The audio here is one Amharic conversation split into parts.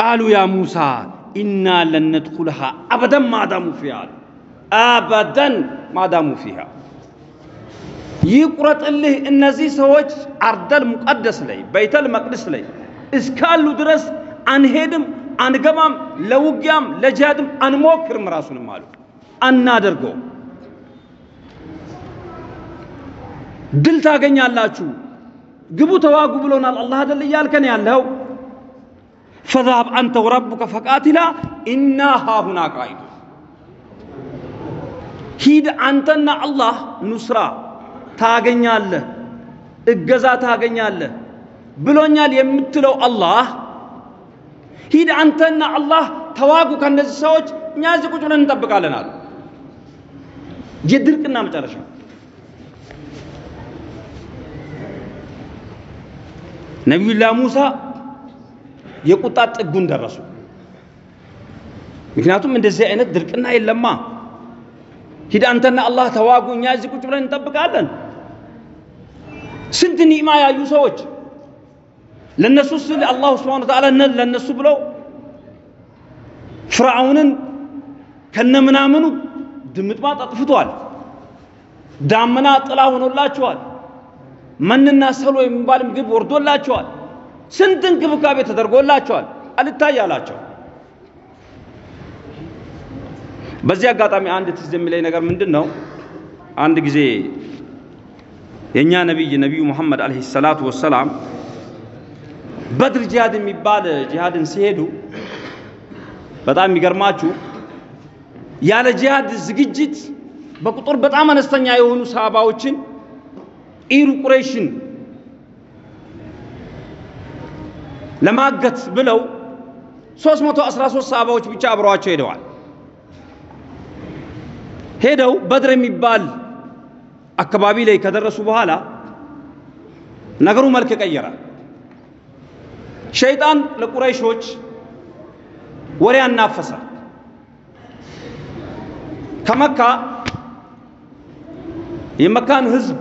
ቃሉ ያ ሙሳ ኢና ለን ነድኹልሃ አበደን ማዳሙ ፊሃ አሉ። አበደን ማዳሙ ፊሃ ይቁረጥልህ። እነዚህ ሰዎች አርደል ሙቀደስ ላይ በይተል መቅደስ ላይ እስካሉ ድረስ አንሄድም፣ አንገባም፣ ለውጊያም ለጂሃድም አንሞክርም፣ ራሱንም አሉ አናደርገው። ድል ታገኛላችሁ፣ ግቡ፣ ተዋጉ ብሎናል አላህ አይደል እያልከን ያለው ፈዛሀብ አንተ ወረቡከ ፈቃቲላ ኢና ሃሁና ቃኢዱ ሂድ አንተና አላህ ኑስራ ታገኛለህ፣ እገዛ ታገኛለህ ብሎኛል የምትለው አላህ ሂድ አንተና አላህ ተዋጉ ከነዚህ ሰዎች፣ እኛ እዚህ ቁጭ ብለን እንጠብቃለን አሉ። የድርቅና መጨረሻ ነቢዩላህ ሙሳ የቁጣ ጥጉን ደረሱ። ምክንያቱም እንደዚህ አይነት ድርቅና የለማ። ሂድ አንተና አላህ ተዋጉ፣ እኛ እዚህ ቁጭ ብለን እንጠብቃለን። ስንት ኒዕማ ያዩ ሰዎች ለነሱ ስል አላሁ ስብሓነ ወተዓላ ለነሱ ብለው ፍርዓውንን ከነምናምኑ ድምጥማጥ አጥፍቷል። ዳመና ጥላ ሆኖላቸዋል። መንና ሰሎ የሚባል ምግብ ወርዶላቸዋል። ስንት እንክብካቤ ተደርጎላቸዋል። አልታይ አላቸው። በዚህ አጋጣሚ አንድ ትዝ የሚለኝ ነገር ምንድን ነው? አንድ ጊዜ የእኛ ነቢይ ነቢዩ ሙሐመድ አለይሂ ሰላቱ ወሰላም በድር ጂሃድ የሚባል ጂሃድን ሲሄዱ በጣም የሚገርማችሁ ያለ ጂሃድ ዝግጅት በቁጥር በጣም አነስተኛ የሆኑ ሰሃባዎችን عير ቁረይሽን ለማገት ብለው 313 ሰሃባዎች ብቻ አብረዋቸው ሄደዋል። ሄደው በድር የሚባል አካባቢ ላይ ከደረሱ በኋላ ነገሩ መልክ ቀየረ። ሸይጣን ለቁረይሾች ወሬ አናፈሰ። ከመካ የመካን ህዝብ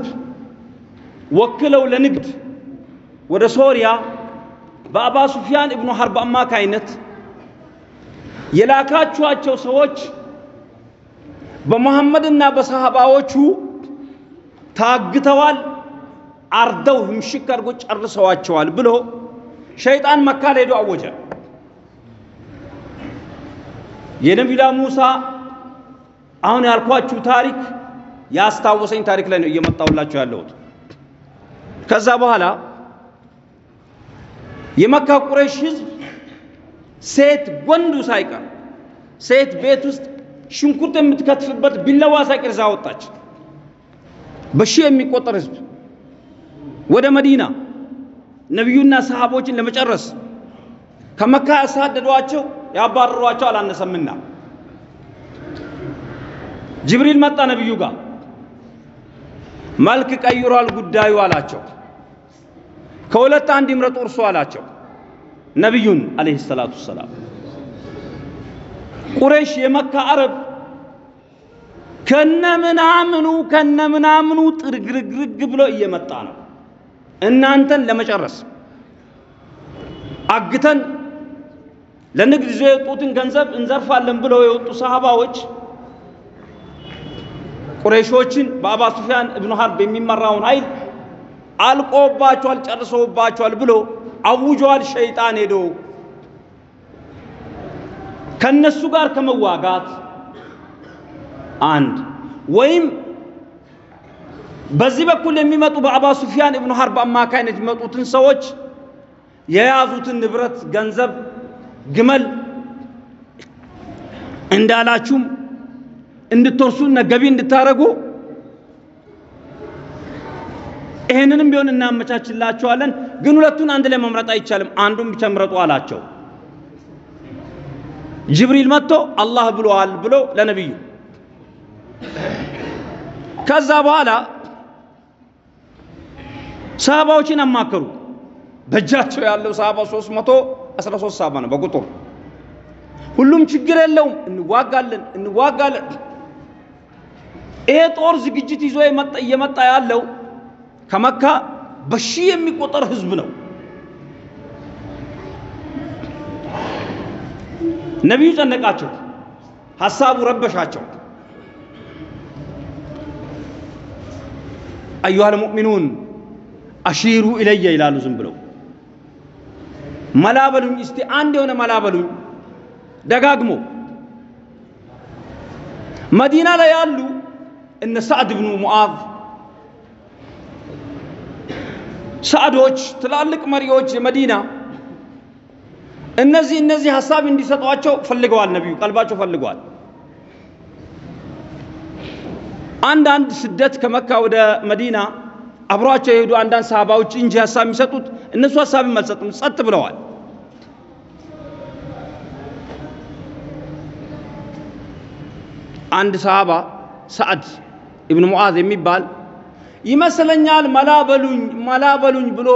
ወክለው ለንግድ ወደ ሶሪያ በአባ ሱፊያን እብኑ ሐርብ አማካይነት የላካችኋቸው ሰዎች በመሐመድና በሰሃባዎቹ ታግተዋል፣ አርደው ህምሽክ አድርጎ ጨርሰዋቸዋል ብሎ ሸይጣን መካ ሄዶ አወጀ። የነቢላ ሙሳ አሁን ያልኳችሁ ታሪክ ያስታወሰኝ ታሪክ ላይ ነው እየመጣሁላችሁ ያለሁት። ከዛ በኋላ የመካ ቁረይሽ ህዝብ ሴት ወንዱ ሳይቀር ሴት ቤት ውስጥ ሽንኩርት የምትከትፍበት ቢላዋ ሳይቀር ይዛ ወጣች። በሺህ የሚቆጠር ህዝብ ወደ መዲና ነቢዩና ሰሃቦችን ለመጨረስ ከመካ ያሳደዷቸው ያባረሯቸው አላነሰምና ጅብሪል መጣ ነቢዩ ጋር መልክ ቀይሯል ጉዳዩ አላቸው። ከሁለት አንድ ይምረጡ እርሱ አላቸው ነቢዩን አለይሂ ሰላቱ ሰላም። ቁረይሽ የመካ አረብ ከነምናምኑ ከነምናምኑ ጥርግርግርግ ብሎ እየመጣ ነው እናንተን ለመጨረስ አግተን ለንግድ ይዞ የወጡትን ገንዘብ እንዘርፋለን ብለው የወጡ ሰሃባዎች ቁረይሾችን በአባ ሱፊያን እብኑ ሐርብ የሚመራውን ኃይል አልቆባቸዋል፣ ጨርሰውባቸዋል ብሎ አውጇል። ሸይጣን ሄዶ ከነሱ ጋር ከመዋጋት አንድ ወይም በዚህ በኩል የሚመጡ በአባ ሱፊያን እብኑ ሐርብ አማካይነት የሚመጡትን ሰዎች የያዙትን ንብረት፣ ገንዘብ፣ ግመል እንዳላችሁም እንድትወርሱና ገቢ እንድታረጉ ይሄንንም ቢሆን እናመቻችላቸዋለን። ግን ሁለቱን አንድ ላይ መምረጥ አይቻልም፣ አንዱን ብቻ ምረጡ አላቸው። ጅብሪል መጥቶ አላህ ብሎዋል ብሎ ለነቢዩ ከዛ በኋላ ሰሃባዎችን አማከሩ። በእጃቸው ያለው ሰሃባ 313 ሰሃባ ነው በቁጥር ሁሉም ችግር የለውም እንዋጋለን እንዋጋለን። ይሄ ጦር ዝግጅት ይዞ እየመጣ ያለው ከመካ በሺህ የሚቆጠር ህዝብ ነው። ነቢዩ ጨነቃቸው፣ ሐሳቡ ረበሻቸው። አዩሃል ሙእሚኑን አሺሩ ኢለየ ይላሉ ዝም ብለው መላበሉኝ እስቲ አንድ የሆነ መላበሉኝ ደጋግሞ መዲና ላይ ያሉ እነ ሳዕድ ብኑ ሙዓዝ ሳዕዶች ትላልቅ መሪዎች የመዲና እነዚህ እነዚህ ሀሳብ እንዲሰጧቸው ፈልገዋል። ነቢዩ ቀልባቸው ፈልገዋል። አንዳንድ ስደት ከመካ ወደ መዲና አብሯቸው የሄዱ አንዳንድ ሰሃባዎች እንጂ ሀሳብ የሚሰጡት እነሱ ሀሳብም አልሰጡም፣ ጸጥ ብለዋል። አንድ ሰሃባ ሰዓድ ኢብኑ ሙዓዝ የሚባል ይመስለኛል መላበሉኝ መላበሉኝ ብሎ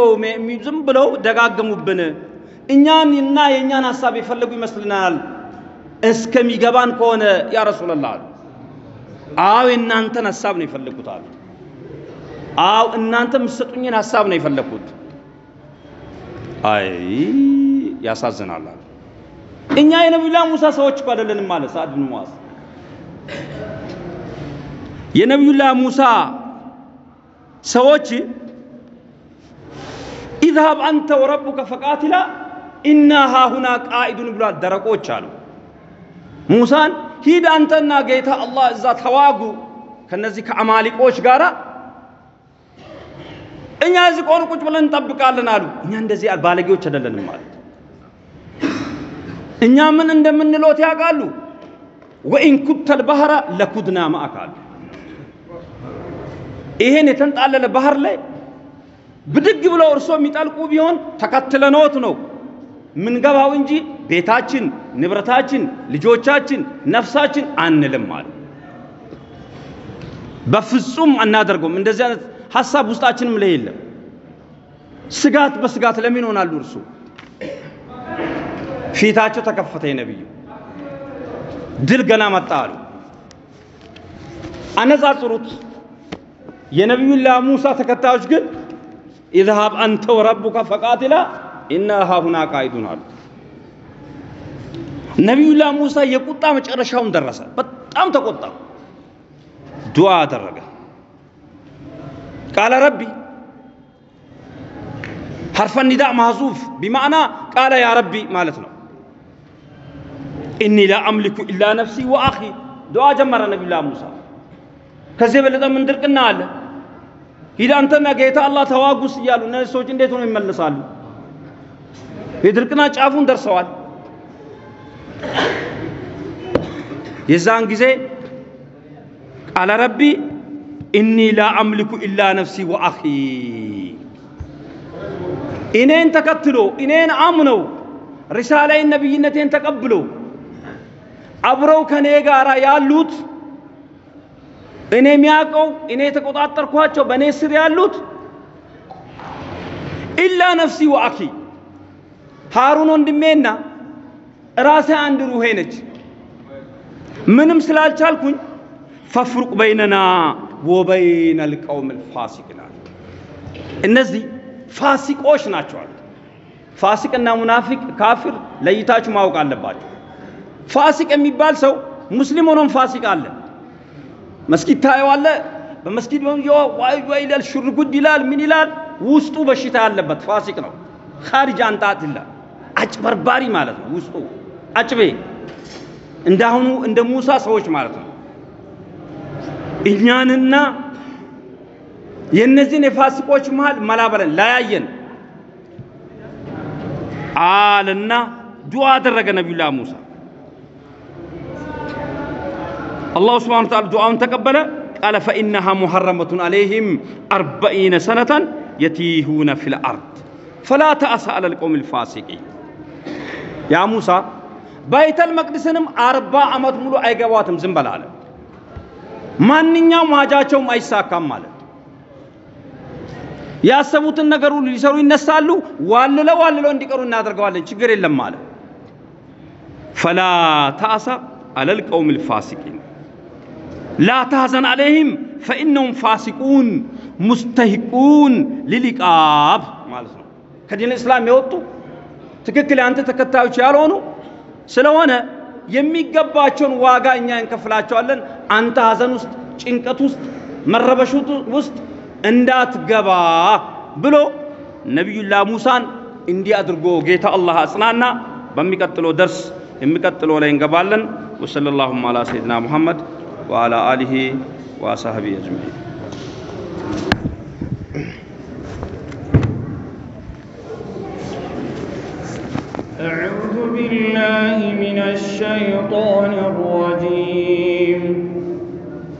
ዝም ብለው ደጋገሙብን። እኛን እና የእኛን ሀሳብ የፈለጉ ይመስልናል እስከሚገባን ከሆነ ያ ረሱላላህ አሉ። አዎ የእናንተን ሀሳብ ነው የፈለጉት አሉ። አዎ እናንተ የምትሰጡኝን ሀሳብ ነው የፈለግኩት። አይ ያሳዝናል አሉ። እኛ የነቢዩላህ ሙሳ ሰዎች እኮ አይደለንም ማለት ሰዓድ ብን ሙዓዝ የነቢዩላህ ሙሳ ሰዎች ኢዝሃብ አንተ ወረቡከ ፈቃቲላ ኢና ሃሁና ቃኢዱን ብሏል። ደረቆች አሉ ሙሳን ሂድ አንተና ጌታ አላህ እዛ ተዋጉ ከነዚህ ከአማሊቆች ጋር እኛ እዚህ ቆን ቁጭ ብለን እንጠብቃለን አሉ። እኛ እንደዚህ ባለጌዎች አይደለንም ማለት እኛ ምን እንደምንሎት ያውቃሉ። ወኢን ኩተል ባህረ ለኩድና ማአክ አሉ። ይሄን የተንጣለለ ባህር ላይ ብድግ ብለው እርሶ የሚጠልቁ ቢሆን ተከትለኖት ነው ምንገባው እንጂ ቤታችን፣ ንብረታችን፣ ልጆቻችን፣ ነፍሳችን አንልም አሉ። በፍጹም አናደርገውም። እንደዚህ አይነት ሀሳብ ውስጣችንም ላይ የለም። ስጋት በስጋት ለምን ይሆናሉ? እርሱ ፊታቸው ተከፈተ። የነቢዩ ድል ገና መጣ አሉ። አነጻጽሩት። የነቢዩላህ ሙሳ ተከታዮች ግን ኢዝሃብ አንተ ወረቡከ ፈቃቲላ ኢና ሃሁና ቃኢዱን አሉ። ነቢዩላህ ሙሳ የቁጣ መጨረሻውን ደረሰ። በጣም ተቆጣ። ዱዓ አደረገ። ቃለ ረቢ ሐርፈ ኒዳ ማህዙፍ ቢማዕና ቃለ ያ ረቢ ማለት ነው። ኢኒ ላ አምሊኩ ኢላ ነፍሲ ወአኺ ዱዓ ጀመረ ነቢዩላህ ሙሳ። ከዚህ የበለጠ ምን ድርቅና አለ? ሂድ አንተና ጌታ አላህ ተዋጉስ እያሉ እነዚህ ሰዎች እንዴት ሆነው ይመለሳሉ? የድርቅና ጫፉን ደርሰዋል። የዛን ጊዜ قال رب إني لا أملك إلا نفسي وأخي እኔን ተከትሎ እኔን አምነው ሪሳላይን ነቢይነቴን ተቀብሎ አብረው ከኔ ጋር ያሉት እኔ የሚያውቀው እኔ የተቆጣጠርኳቸው በእኔ ስር ያሉት ኢላ ነፍሲ ወአኺ ሃሩን ወንድሜና ራሴ አንድ ሩሄ ነች። ምንም ስላልቻልኩኝ ፈፍሩቅ በይነና ወበይነ ልቀውም ልፋሲቅ እነዚህ ፋሲቆች አሉት። ፋሲቅና ሙናፊቅ ካፊር ለይታችሁ ማወቅ አለባቸው። ፋሲቅ የሚባል ሰው ሙስሊም ሆኖም ፋሲቅ አለ። መስጊድ ታየዋለ። በመስጊድ ዋይ ይላል፣ ሽርጉድ ይላል፣ ምን ይላል። ውስጡ በሽታ ያለበት ፋሲቅ ነው። خارج عن الطاعة ይላል። አጭበርባሪ ማለት ነው። ውስጡ አጭቤ እንዳሁኑ እንደ ሙሳ ሰዎች ማለት ነው። እኛንና የእነዚህን የፋሲቆች መሃል መላበለን ለያየን አለና ዱዓ አደረገ ነቢዩላህ ሙሳ። አላሁ ስብሓነሁ ወተዓላ ዱዓውን ተቀበለ። قال فإنها محرمة عليهم أربعين سنة يتيهون في الأرض فلا تأس على القوم الفاسقين يا ሙሳ ባይተል መቅደስንም አርባ ዓመት ሙሉ አይገባትም ዝም በል አለ። ማንኛውም ሀጃቸውም አይሳካም ማለት ያሰቡትን ነገር ሁሉ ሊሰሩ ይነሳሉ። ዋልለው ዋልለው እንዲቀሩ እናደርገዋለን፣ ችግር የለም አለ። ፈላ ተአሳ አለል ቀውሚል ፋሲቂን ላ ተሐዘን አለይህም ፈኢነሁም ፋሲቁን ሙስተሂቁን ሊሊቃብ ማለት ነው። ከዲን እስላም የወጡ ትክክል የአንተ ተከታዮች ያልሆኑ ስለሆነ የሚገባቸውን ዋጋ እኛ እንከፍላቸዋለን። አንተ ሐዘን ውስጥ፣ ጭንቀት ውስጥ፣ መረበሽ ውስጥ እንዳትገባ ብሎ ነቢዩላህ ሙሳን እንዲህ አድርጎ ጌታ አላህ አጽናና። በሚቀጥለው ደርስ የሚቀጥለው ላይ እንገባለን። ወሰለላሁ ዐላ ሰይድና ሙሐመድ وعلى آله وصحبه أجمعين. أعوذ بالله من الشيطان الرجيم.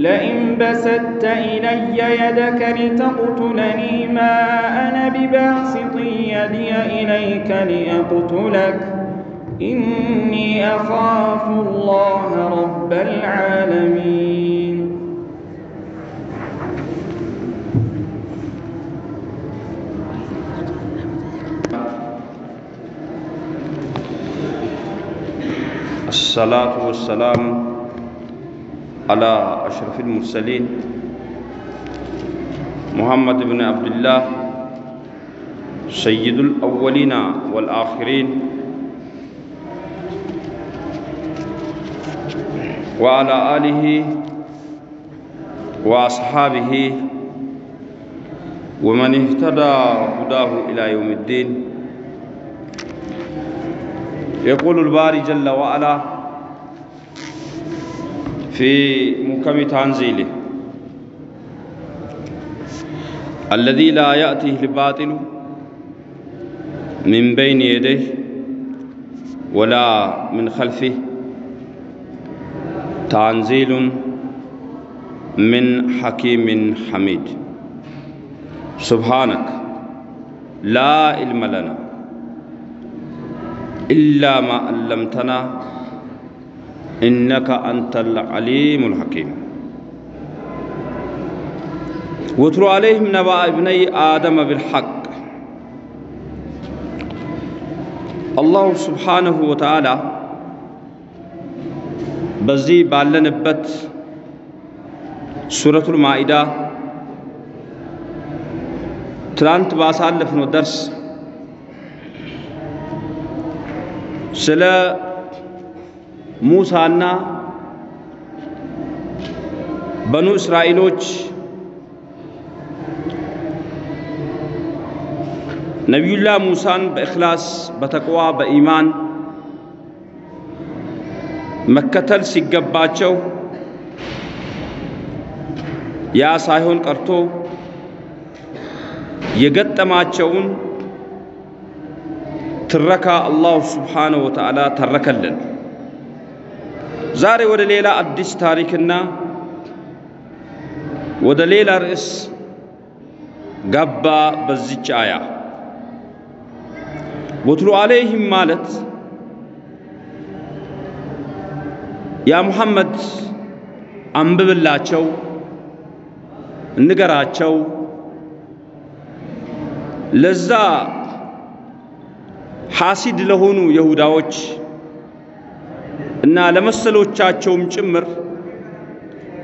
لئن بسدت إلي يدك لتقتلني ما أنا بباسط يدي إليك لأقتلك. إني أخاف الله رب العالمين. الصلاة والسلام على أشرف المرسلين. محمد بن عبد الله سيد الأولين والآخرين. وعلى آله وأصحابه ومن اهتدى هداه إلى يوم الدين. يقول الباري جل وعلا في محكم تنزيله الذي لا يأتيه الباطل من بين يديه ولا من خلفه. تنزيل من حكيم حميد. سبحانك لا علم لنا إلا ما علمتنا إنك أنت العليم الحكيم واتل عليهم نبأ ابني آدم بالحق الله سبحانه وتعالى በዚህ ባለንበት ሱረቱል ማኢዳ ትላንት ባሳለፍነው ደርስ ስለ ሙሳና በኑ እስራኤሎች ነቢዩላህ ሙሳን በእኽላስ በተቅዋ በኢማን መከተል ሲገባቸው ያ ሳይሆን ቀርቶ የገጠማቸውን ትረካ አላሁ ስብሓነሁ ወተዓላ ተረከልን። ዛሬ ወደ ሌላ አዲስ ታሪክና ወደ ሌላ ርዕስ ገባ። በዚች አያ ወትሉ አለይህም ማለት ያ ሙሐመድ አንብብላቸው፣ ንገራቸው ለዛ ሐሲድ ለሆኑ ይሁዳዎች እና ለመሰሎቻቸውም ጭምር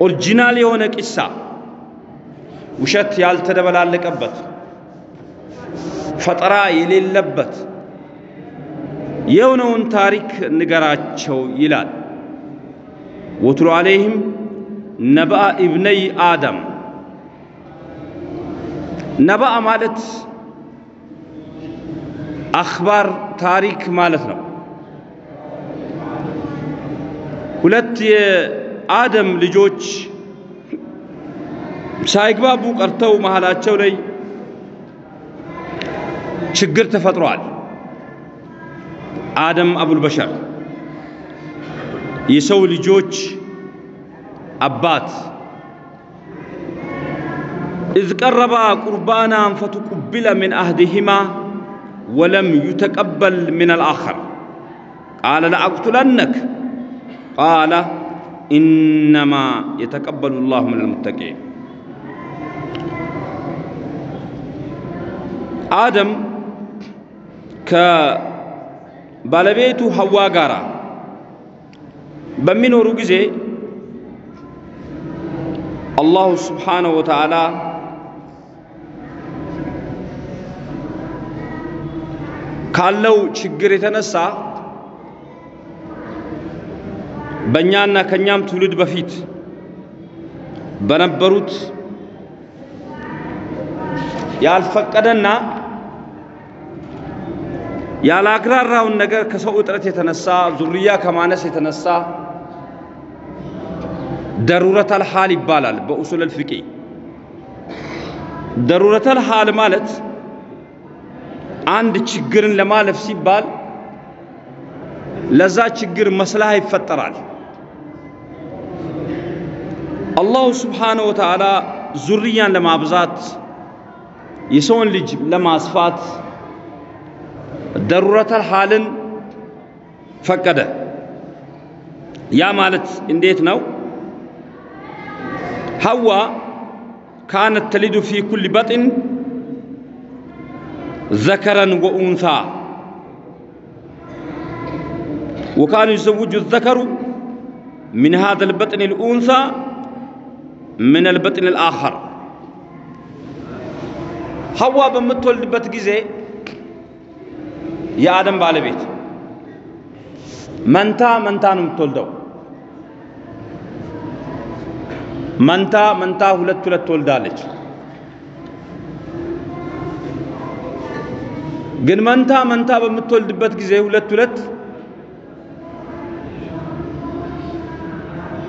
ኦሪጂናል የሆነ ቂሳ ውሸት ያልተደበላለቀበት ፈጠራ የሌለበት የሆነውን ታሪክ ንገራቸው ይላል። ወትሉ አለይህም ነብአ ኢብነይ አደም ነብአ ማለት አኽባር ታሪክ ማለት ነው። ሁለት የአደም ልጆች ሳይግባቡ ቀርተው መሃላቸው ላይ ችግር ተፈጥሯል። አደም አቡል በሸር የሰው ልጆች አባት إذ قربا قربانا فتقبل من أحدهما ولم يتقبل من الآخر قال لأقتلنك ቃለ ኢነማ የተቀበሉ ላሁ ምን ልሙተቂን አደም ከባለቤቱ ሀዋ ጋራ በሚኖሩ ጊዜ አላሁ ስብሓነሁ ወተዓላ ካለው ችግር የተነሳ በእኛና ከእኛም ትውልድ በፊት በነበሩት ያልፈቀደና ያላግራራውን ነገር ከሰው እጥረት የተነሳ ዙርያ ከማነስ የተነሳ ደሩረተል ሐል ይባላል በኡሱለል ፊቂ። ደሩረተል ሐል ማለት አንድ ችግርን ለማለፍ ሲባል ለዛ ችግር መስላህ ይፈጠራል። الله سبحانه وتعالى زريا لما بزات يسون لما أصفات ضرورة الحال فقد. يا مالت إنديت نو؟ حواء كانت تلد في كل بطن ذكرا وأنثى. وكان يزوج الذكر من هذا البطن الأنثى ምን አልበጥን አልአኸር ሐዋ በምትወልድበት ጊዜ የአደም ባለቤት መንታ መንታ ነው የምትወልደው። መንታ መንታ ሁለት ሁለት ትወልዳለች። ግን መንታ መንታ በምትወልድበት ጊዜ ሁለት ሁለት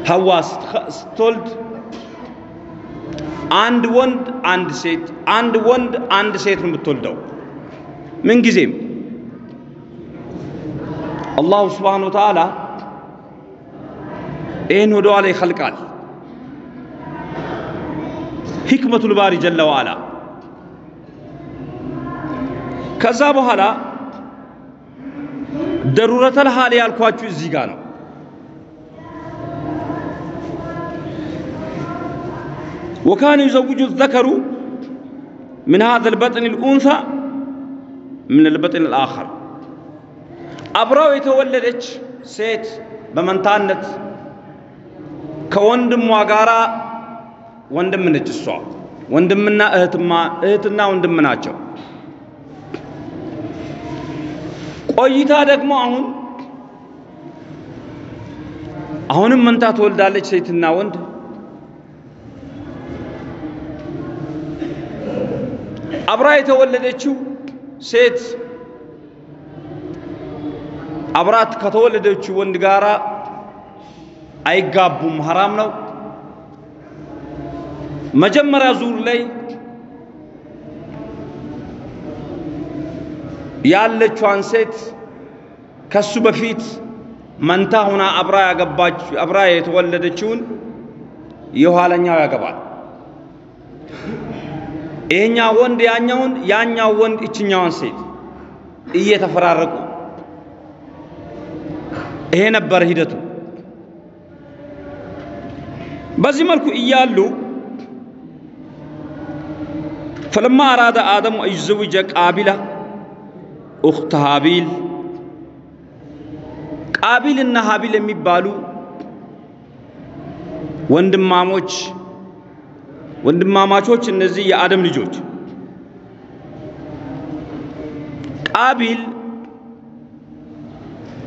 ሐዋ ስትወልድ አንድ ወንድ አንድ ሴት አንድ ወንድ አንድ ሴት ነው የምትወልደው ምን ጊዜም አላሁ ስብሓነሁ ወተዓላ ይህን ወደ ኋላ ይኸልቃል። ሂክመቱል ባሪ ጀለ ወዓላ። ከዛ በኋላ ደሩረተል ሐል ያልኳችሁ እዚህ ጋር ነው። وكان يزوج الذكر من هذا البطن الأنثى من البطن الآخر. አብራው የተወለደች ሴት በመንታነት ከወንድሟ ጋራ ወንድም ነች እሷ ወንድምና እህትማ እህትና ወንድም ናቸው። ቆይታ ደግሞ አሁን አሁንም መንታ ትወልዳለች ሴትና ወንድ አብራ የተወለደችው ሴት አብራት ከተወለደችው ወንድ ጋራ አይጋቡም፣ ሐራም ነው። መጀመሪያ ዙር ላይ ያለችዋን ሴት ከሱ በፊት መንታ ሆና አብራ ያገባች አብራ የተወለደችውን የኋለኛው ያገባል። ይሄኛው ወንድ ያኛውን ያኛው ወንድ እችኛዋን ሴት እየተፈራረቁ ይሄ ነበር ሂደቱ። በዚህ መልኩ እያሉ ፈለማ አራደ አደሙ አዩዘውጀ ቃቢላ ኡኽተ ሃቢል ቃቢል እና ሃቢል የሚባሉ ወንድማሞች ወንድማማቾች እነዚህ የአደም ልጆች ቃቢል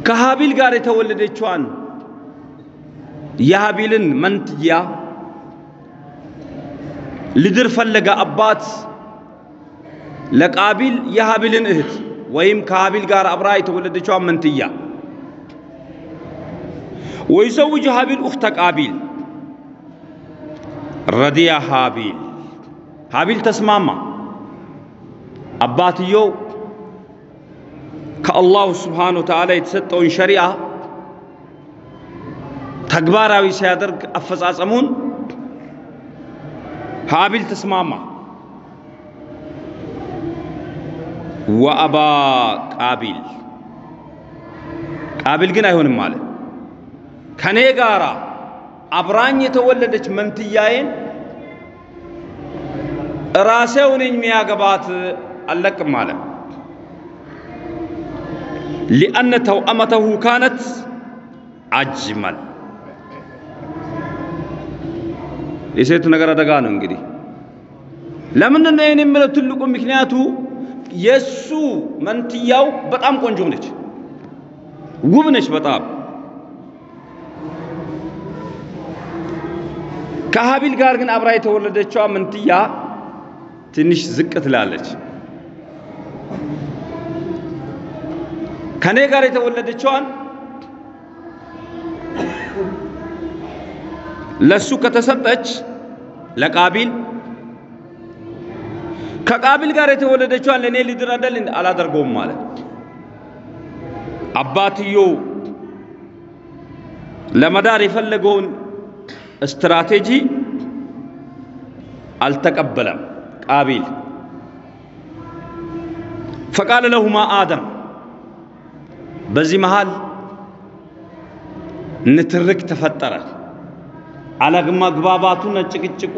ከሃቢል ጋር የተወለደችዋን የሃቢልን መንትያ ልድር ፈለገ። አባት ለቃቢል የሃቢልን እህት ወይም ከሃቢል ጋር አብራ የተወለደችዋን መንትያ ወይዘውጅ ሃቢል ኡኽተ ቃቢል ረዲያ ሃቢል ሃቢል ተስማማ። አባትየው ከአላሁ ስብሓነሁ ወተዓላ የተሰጠውን ሸሪዓ ተግባራዊ ሲያደርግ አፈጻጸሙን ሃቢል ተስማማ። ወአባ ቃቢል ቃቢል ግን አይሆንም ማለት ከኔ ጋራ አብራኝ የተወለደች መንትያዬን ራሴው ነኝ የሚያገባት አለቅም አለ። ሊአነ ተውአመተሁ ካነት አጅመል የሴት ነገር አደጋ ነው። እንግዲህ ለምንድን ነው ይህን የምለው? ትልቁ ምክንያቱ የእሱ መንትያው በጣም ቆንጆ ነች፣ ውብ ነች በጣም ከሀቢል ጋር ግን አብራ የተወለደችዋ መንትያ ትንሽ ዝቅ ትላለች። ከኔ ጋር የተወለደችዋን ለሱ ከተሰጠች ለቃቢል ከቃቢል ጋር የተወለደችዋን ለእኔ ሊድረደል አላደርገውም ማለት አባትየው ለመዳር የፈለገውን ስትራቴጂ አልተቀበለም። ቃቢል ፈቃለ ለሁማ አደም በዚህ መሃል ንትርክ ተፈጠረ። አለመግባባቱና ጭቅጭቁ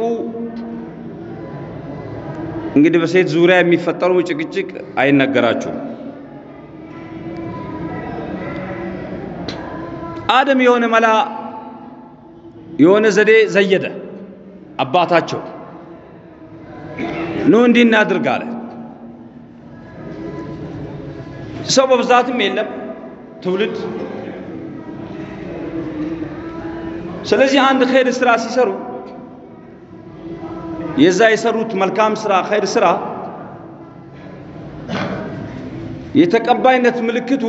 እንግዲህ በሴት ዙሪያ የሚፈጠሩ ጭቅጭቅ አይነገራችሁም። አደም የሆነ መላ የሆነ ዘዴ ዘየደ። አባታቸው ኑ እንዲህ እናድርግ አለ። ሰው በብዛትም የለም ትውልድ። ስለዚህ አንድ ኸይር ስራ ሲሰሩ የዛ የሰሩት መልካም ስራ ኸይር ስራ የተቀባይነት ምልክቱ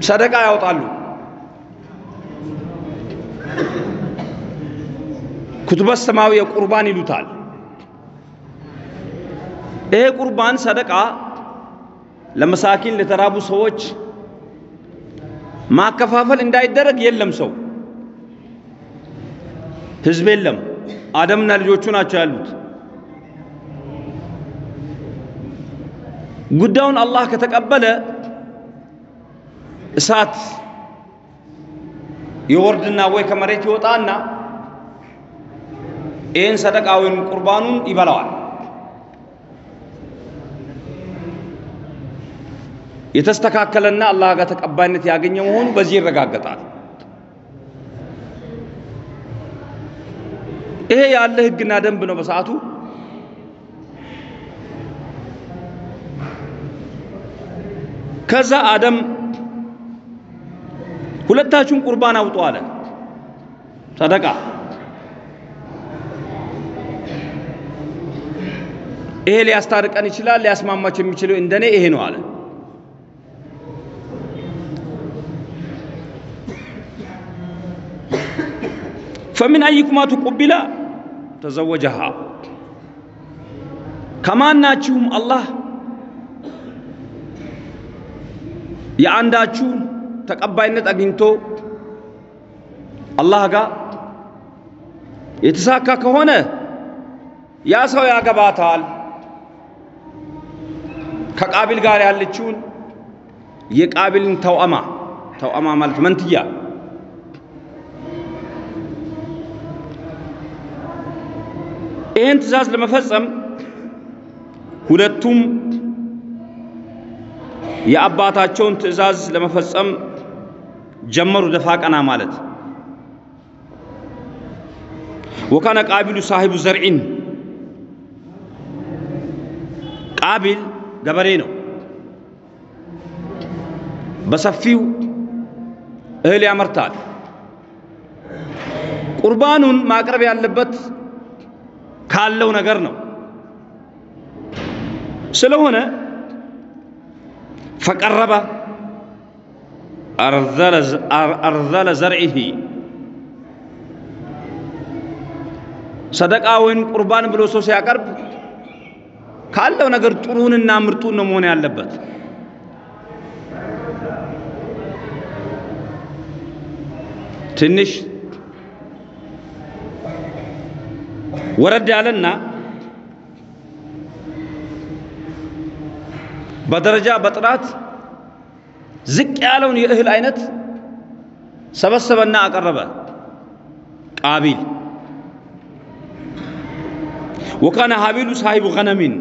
ሰደቃ ያወጣሉ። ኩቱበት ሰማዊ ቁርባን ይሉታል። ይሄ ቁርባን ሰደቃ ለመሳኪን ለተራቡ ሰዎች ማከፋፈል እንዳይደረግ የለም ሰው ህዝብ የለም። አደምና ልጆቹ ናቸው ያሉት። ጉዳዩን አላህ ከተቀበለ እሳት ይወርድና ወይ ከመሬት ይወጣና ይህን ሰደቃ ወይም ቁርባኑን ይበላዋል። የተስተካከለና አላህ ጋር ተቀባይነት ያገኘ መሆኑ በዚህ ይረጋገጣል። ይሄ ያለ ህግና ደንብ ነው በሰዓቱ። ከዛ አደም ሁለታችሁን ቁርባን አውጡ አለ። ሰደቃ ይሄ ሊያስታርቀን ይችላል፣ ሊያስማማች የሚችለው እንደኔ ይሄ ነው አለ። ፈሚን አይኩማ ቱቁቢላ ተዘወጀሃ ከማናችሁም አላህ የአንዳችሁን ተቀባይነት አግኝቶ አላህ ጋር የተሳካ ከሆነ ያ ሰው ያገባታል። ከቃቢል ጋር ያለችውን የቃቢልን ተውአማ ተውአማ ማለት መንትያ ይህን ትእዛዝ ለመፈጸም ሁለቱም የአባታቸውን ትእዛዝ ለመፈጸም ጀመሩ ደፋ ቀና ማለት። ወካነ ቃቢሉ ሳሂቡ ዘርዒን ቃቢል ገበሬ ነው። በሰፊው እህል ያመርታል። ቁርባኑን ማቅረብ ያለበት ካለው ነገር ነው። ስለሆነ ፈቀረበ አርዘለ ዘርዒሂ ሰደቃ ወይም ቁርባን ብሎ ሰው ሲያቀርብ ካለው ነገር ጥሩንና ምርጡን ነው መሆን ያለበት። ትንሽ ወረድ ያለና በደረጃ በጥራት ዝቅ ያለውን የእህል አይነት ሰበሰበና አቀረበ። ቃቢል ወካነ ሀቢሉ ሳሂቡ ገነሚን።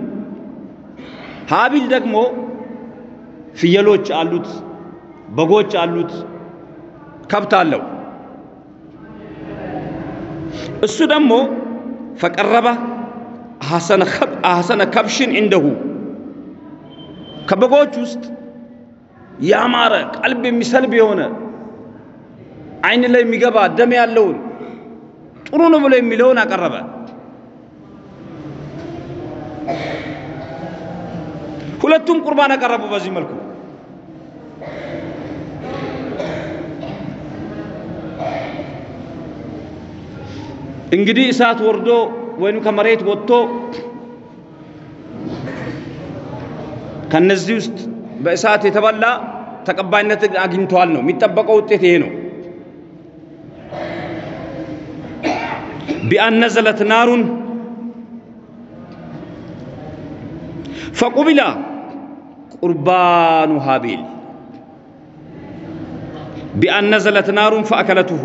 ሀቢል ደግሞ ፍየሎች አሉት በጎች አሉት ከብት አለው። እሱ ደግሞ ፈቀረበ አሐሰነ ከብሽን እንደሁ ከበጎች ውስጥ ያማረ ቀልብ የሚሰልብ የሆነ አይን ላይ የሚገባ ደም ያለውን ጥሩ ነው ብሎ የሚለውን አቀረበ። ሁለቱም ቁርባን አቀረቡ። በዚህ መልኩ እንግዲህ እሳት ወርዶ ወይም ከመሬት ወጥቶ ከነዚህ ውስጥ በእሳት የተበላ ተቀባይነት አግኝተዋል ነው የሚጠበቀው ውጤት ይሄ ነው። ቢአን ነዘለት ናሩን ፈቁቢላ ቁርባኑ ሃቢል ቢአን ነዘለት ናሩን ፈአከለትሁ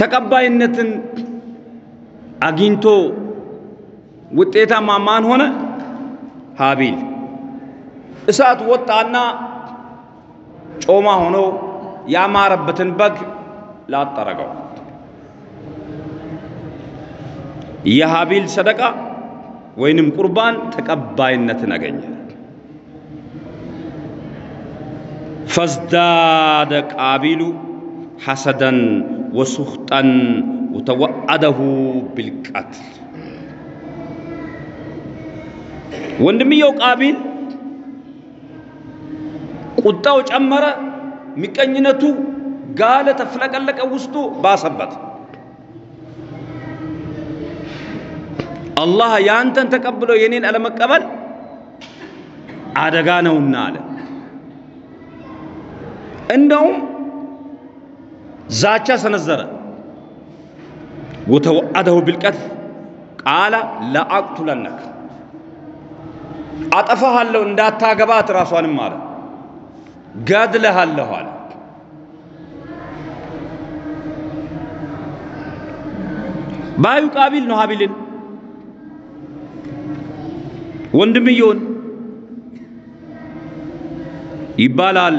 ተቀባይነትን አግኝቶ ውጤታማ ማን ሆነ? ሃቢል። እሳት ወጣና ጮማ ሆኖ ያማረበትን በግ ላጠረገው። የሃቢል ሰደቃ ወይንም ቁርባን ተቀባይነትን አገኘ። ፈዝዳደ ቃቢሉ ሐሰደን ወሱኽጠን ወተወዐደሁ ቢልቀትል ወንድምየው ቃቢል ቁጣው ጨመረ፣ ሚቀኝነቱ ጋለ፣ ተፍለቀለቀ፣ ውስጡ ባሰበት። አላህ ያንተን ተቀብሎ የኔን አለመቀበል አደጋ ነውና አለ። እንደውም ዛቻ ሰነዘረ። ወተወዐደሁ ቢልቀትል ቃለ ለአቅቱለነክ አጠፋሃለሁ እንዳታገባት ራሷንም አለ ገድለሃለሁ አለ። ባዩ ቃቢል ነው ሀቢልን ወንድምየውን ይባላል።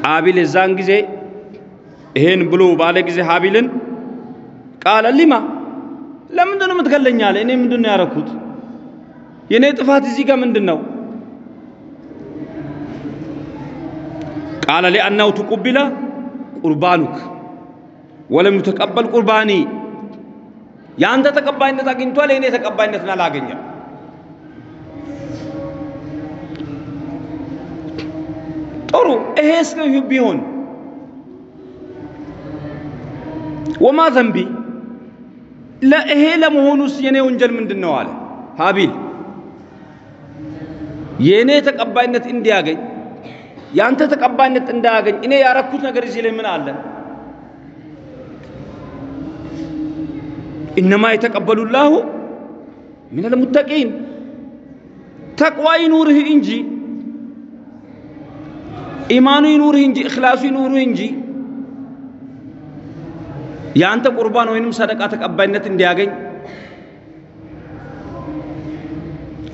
ቃቢል የዛን ጊዜ ይሄን ብሎ ባለ ጊዜ ሀቢልን ቃለ ሊማ ለምንድን ነው የምትገለኝ አለ። እኔ ምንድን ነው ያረኩት? የኔ ጥፋት እዚህ ጋር ምንድን ነው? ቃለ ሊአናሁ ትቁቢለ ቁርባኑክ ወለም ዩተቀበል ቁርባኒ፣ የአንተ ተቀባይነት አግኝቷል፣ የእኔ ተቀባይነትን አላገኘም። ጥሩ ይሄ እስከ ቢሆን ወማ ዘንቢ ለይሄ ለመሆኑስ የኔ ወንጀል ምንድን ነው አለ ሀቢል የእኔ ተቀባይነት እንዲያገኝ ያንተ ተቀባይነት እንዳያገኝ እኔ ያረኩት ነገር እዚህ ላይ ምን አለ? ኢነማ የተቀበሉ ላሁ ሚነል ሙተቂን ተቅዋ ይኑርህ እንጂ ኢማኑ ይኑርህ እንጂ እኽላሱ ይኑርህ እንጂ የአንተ ቁርባን ወይንም ሰደቃ ተቀባይነት እንዲያገኝ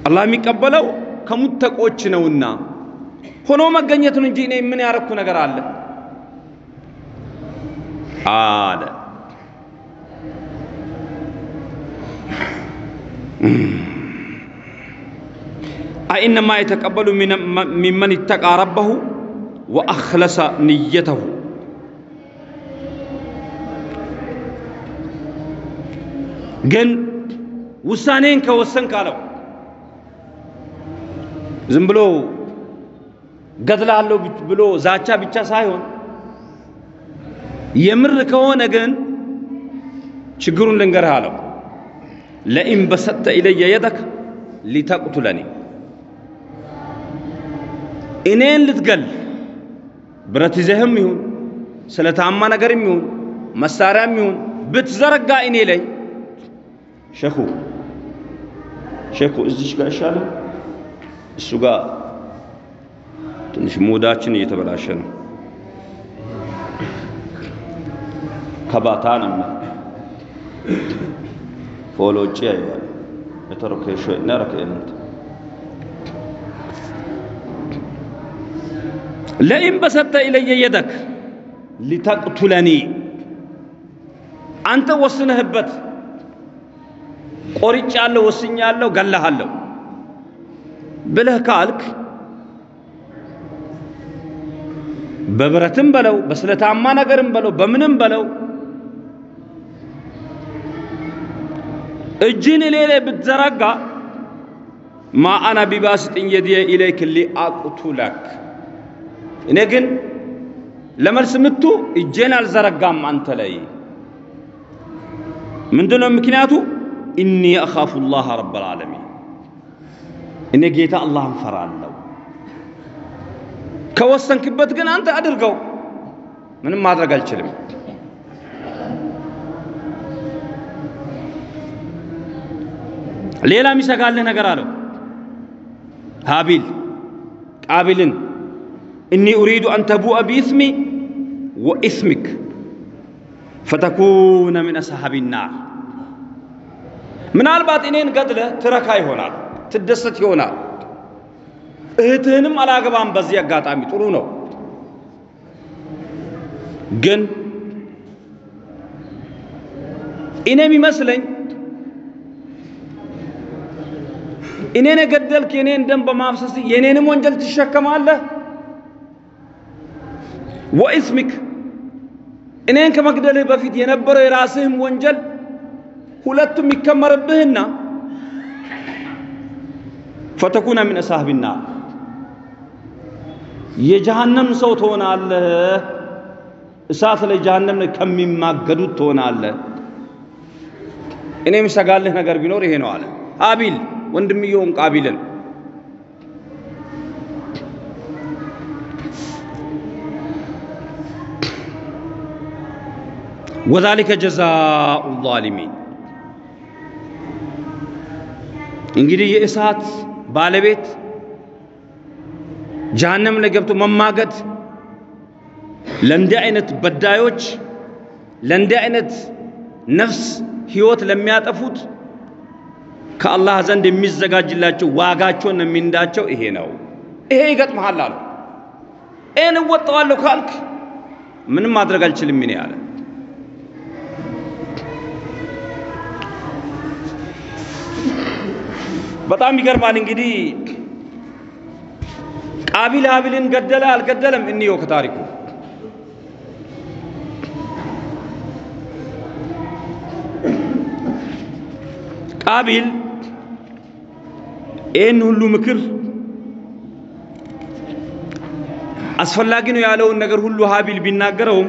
አላህ የሚቀበለው ከሙተቆች ነውና ሆኖ መገኘቱን እንጂ እኔ ምን ያረኩ ነገር አለ? አለ። አኢነማ የተቀበሉ ሚመን ይተቃ ረበሁ ወአኽለሰ ንየተሁ። ግን ውሳኔን ከወሰንክ አለው ዝም ብሎ ገድላለሁ ብሎ ዛቻ ብቻ ሳይሆን የምር ከሆነ ግን ችግሩን ልንገርህ አለው። ለኢን በሰጥተ ኢለየ የደክ ሊተቅቱለኒ እኔን ልትገል ብረት ይዘህም ይሁን ስለታማ ነገርም ይሁን መሳሪያም ይሁን ብትዘረጋ እኔ ላይ ሸኹ ሸኹ እዚች ጋር ይሻላል እሱ ጋር ትንሽ ሙዳችን እየተበላሸ ነው። ከባታ ነው ፎሎጪ አይዋል የተረከ ሾይ ነረከ ለኢን በሰጠ ኢለየ የደክ ሊተቅቱለኒ። አንተ ወስነህበት። ቆርጫለሁ፣ ወስኛለሁ፣ ገለሃለሁ ብለህ ካልክ በብረትም በለው በስለታማ ነገርም በለው በምንም በለው እጅን እኔ ላይ ብትዘረጋ ማ አና ቢባስጥን የድየ ኢለይክ ሊአቅቱለክ እኔ ግን ለመልስ ምቱ እጄን አልዘረጋም አንተ ላይ። ምንድነው ምክንያቱ? ኢኒ አኻፉ ላህ ረብል ዓለሚን እኔ ጌታ አላህን ፈራለሁ። ከወሰንክበት ግን አንተ አድርገው። ምንም ማድረግ አልችልም። ሌላ የሚሰጋልህ ነገር አለው። ሃቢል ቃቢልን እኒ ኡሪዱ አን ተቡአ ቢኢስሚ ወኢስሚክ ፈተኩነ ምን አስሓቢ ናር። ምናልባት እኔን ገድለ ትረካ ይሆናል ትደሰት ይሆናል። እህትህንም አላገባም በዚህ አጋጣሚ። ጥሩ ነው። ግን እኔ የሚመስለኝ እኔን የገደልክ የኔን ደም በማፍሰስ የኔንም ወንጀል ትሸከማለህ? ወኢስሚክ እኔን ከመግደልህ በፊት የነበረው የራስህም ወንጀል ሁለቱም ይከመርብህና ፈተኩነ ምን አስሓቢና የጀሃነም ሰው ትሆናለህ። እሳት ላይ ጀሃነም ከሚማገዱት ትሆናለህ። እኔ የሚሰጋልህ ነገር ቢኖር ይሄ ነው አለ አቢል ወንድምየውም ቃቢልን ወዛሊከ ጀዛኡ ዛሊሚን እንግዲህ የእሳት ባለቤት ጀሃነም ላይ ገብቶ መማገድ ለእንዲህ አይነት በዳዮች ለእንዲህ አይነት ነፍስ ህይወት ለሚያጠፉት ከአላህ ዘንድ የሚዘጋጅላቸው ዋጋቸውን የሚንዳቸው ይሄ ነው። ይሄ ይገጥመሃል አለ። ይህን እወጣዋለሁ ካልክ ምንም ማድረግ አልችልም እኔ አለ። በጣም ይገርማል። እንግዲህ ቃቢል ሀቢልን ገደለ አልገደለም? እንየው ከታሪኩ ቃቢል ይህን ሁሉ ምክር አስፈላጊ ነው ያለውን ነገር ሁሉ ሀቢል ቢናገረውም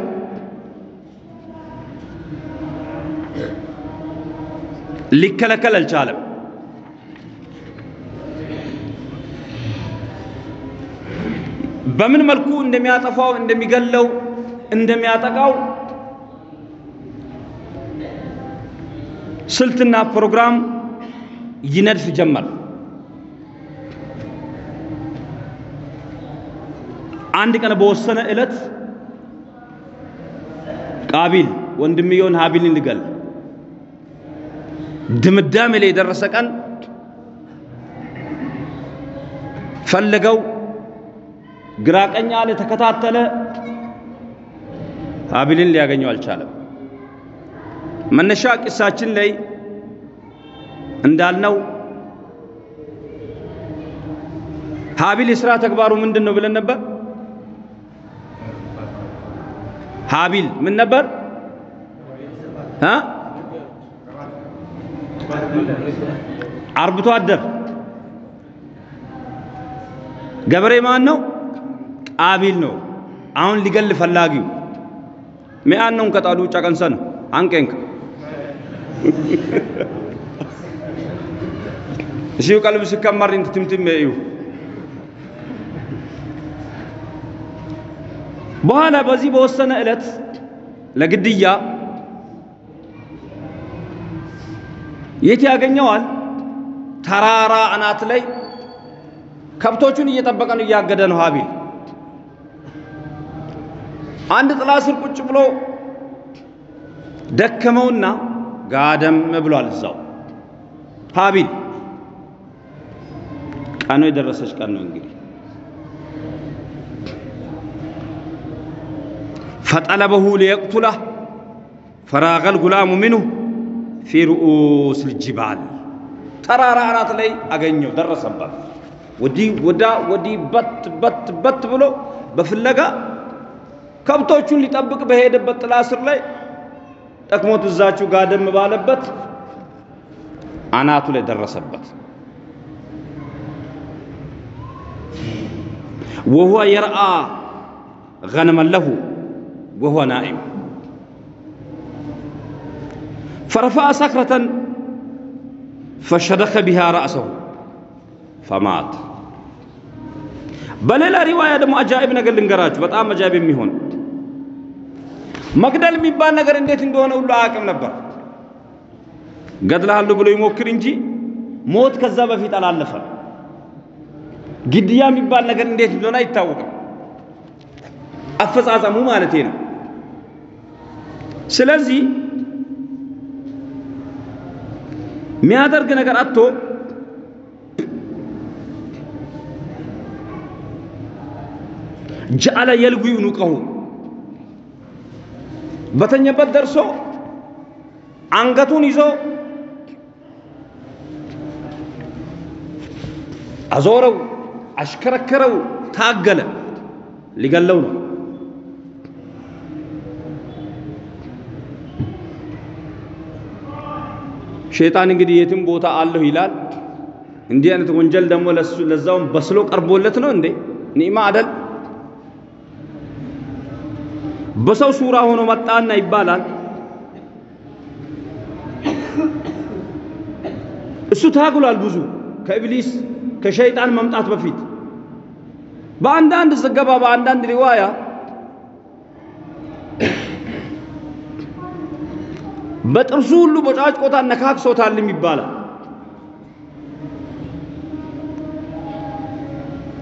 ሊከለከል አልቻለም። በምን መልኩ እንደሚያጠፋው እንደሚገለው እንደሚያጠቃው ስልትና ፕሮግራም ይነድፍ ጀመር። አንድ ቀን በወሰነ ዕለት ቃቢል ወንድምየውን ሀቢልን ሊገል ድምዳሜ ላይ የደረሰ ቀን ፈለገው፣ ግራ ቀኝ አለ፣ ተከታተለ። ሀቢልን ሊያገኘው አልቻለም። መነሻ ቂሳችን ላይ እንዳልነው ሀቢል የሥራ ተግባሩ ምንድን ነው ብለን ነበር? ሀቢል ምን ነበር? አርብቶ አደር ገበሬ ማን ነው? ቃቢል ነው። አሁን ሊገል ፈላጊው ሚያን ነው ከጣሉ ጨቀንሰን አንቀንክ እሺው ቀልብ ሲከመር እንት ትምትም እዩ በኋላ በዚህ በወሰነ ዕለት ለግድያ የት ያገኘዋል? ተራራ አናት ላይ ከብቶቹን እየጠበቀ ነው፣ እያገደ ነው ሀቢል። አንድ ጥላ ስር ቁጭ ብሎ ደከመውና ጋደም ብሏል እዛው ሀቢል። ቀኑ የደረሰች ቀን ነው እንግዲህ ፈጠለበሁ ሊየቅቱለህ ፈራገል ጉላሙ ሚንሁ ፊ ሩኡስ ልጅባል ተራራ አራት ላይ አገኘው፣ ደረሰበት። ወዲህ ወዳ ወዲህ በት በት በት ብሎ በፍለጋ ከብቶቹን ሊጠብቅ በሄደበት ጥላ ስር ላይ ጠቅሞት እዛችሁ ጋደም ባለበት አናቱ ላይ ደረሰበት። ወሁወ የርአ ገነመን ለሁ ወሁወ ናኢም ፈረፈዐ ሰክረተን ፈሸደኸ ቢሃ ረእሰሁ ፈማት። በሌላ ሪዋያ ደግሞ አጃኢብ ነገር ልንገራችሁ፣ በጣም አጃኢብ የሚሆን መግደል የሚባል ነገር እንዴት እንደሆነ ሁሉ አያውቅም ነበር። ገድልሃለሁ ብሎ ይሞክር እንጂ ሞት ከዛ በፊት አላለፈም። ግድያ የሚባል ነገር እንዴት እንደሆነ አይታወቅም፣ አፈጻጸሙ ማለቴ ነው። ስለዚህ የሚያደርግ ነገር አጥቶ ጀዓለ የልጉ ዩኑቀሁ በተኛበት ደርሶ አንገቱን ይዞ አዞረው፣ አሽከረከረው፣ ታገለ። ሊገለው ነው። ሸይጣን እንግዲህ የትም ቦታ አለሁ ይላል። እንዲህ አይነት ወንጀል ደግሞ ለዛውም በስሎ ቀርቦለት ነው እንዴ? ኒዕማ አደል? በሰው ሱራ ሆኖ መጣና ይባላል። እሱ ታግሏል ብዙ ከኢብሊስ ከሸይጣን መምጣት በፊት በአንዳንድ ዘገባ በአንዳንድ ሪዋያ በጥርሱ ሁሉ በጫጭቆታ ነካክሶታልም ይባላል።